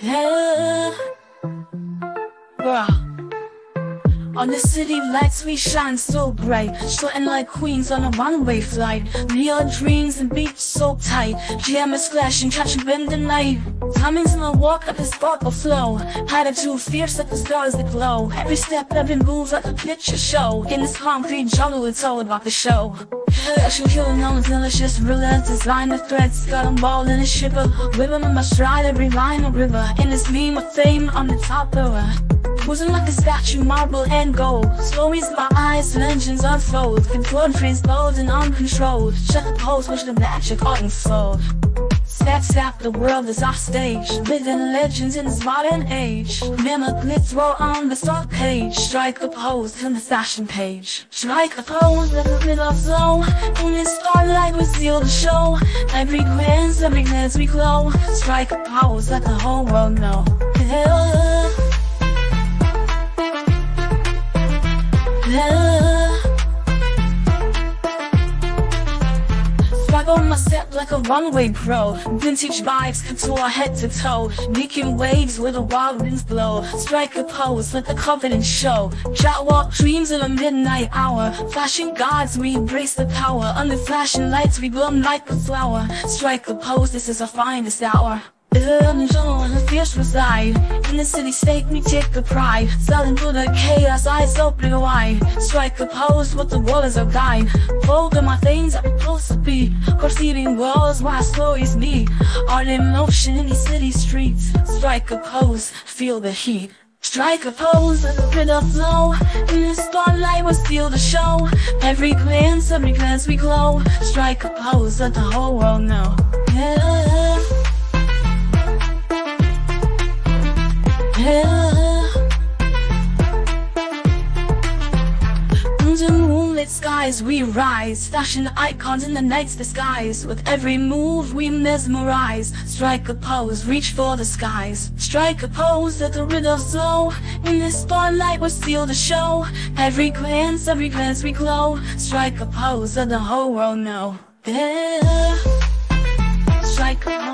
Yeah. Bruh. On the city lights we shine so bright. Strutting like queens on a runway flight. Neon dreams and beats so tight. GMS flashing, catching bend the night. Timing's in the walk like a sparkle flow. Attitude fierce like the stars that glow. Every step, every move like a picture show. In this concrete jungle it's all about the show. Actual killing on delicious roulette Design the threats, got them ball in a shiver. Whipping in my stride, every line a river. In this meme of fame, on the top of Posing like a statue, marble and gold. Slow ease my eyes, legends unfold. Controlled, freeze, bold and uncontrolled? Shut the pose, watch the magic unfold. Snap, snap, the world is our stage. Living legends in this modern age. Mimic roll on the stock page Strike a pose in the fashion page. Strike a pose in the middle of zone In the starlight we seal the show. Every glance, every glance we glow. Strike a pose, let the whole world know. Swag on my step like a runway pro Vintage vibes couture head to toe. Making waves where the wild winds blow. Strike a pose, let the confidence show. Walk dreams in the midnight hour. Flashing gods, we embrace the power. Under flashing lights, we bloom like a flower. Strike a pose, this is our finest hour Illusion, the fierce reside In the city state, we take the pride. Selling through the chaos, eyes open wide Strike a pose with the wall as a guide Folding my things I'm to be. Proceeding walls, why slow is me. Art in motion in these city streets. Strike a pose, feel the heat. Strike a pose with a bit of flow In the spotlight we'll steal the show. Every glance, every glance we glow. Strike a pose, let the whole world know. Yeah. Skies we rise. Fashion icons in the night's disguise With every move we mesmerize. Strike a pose, reach for the skies. Strike a pose, let the rhythm flow In the spotlight we steal the show. Every glance, every glance we glow. Strike a pose, let the whole world know. Yeah. Strike a pose,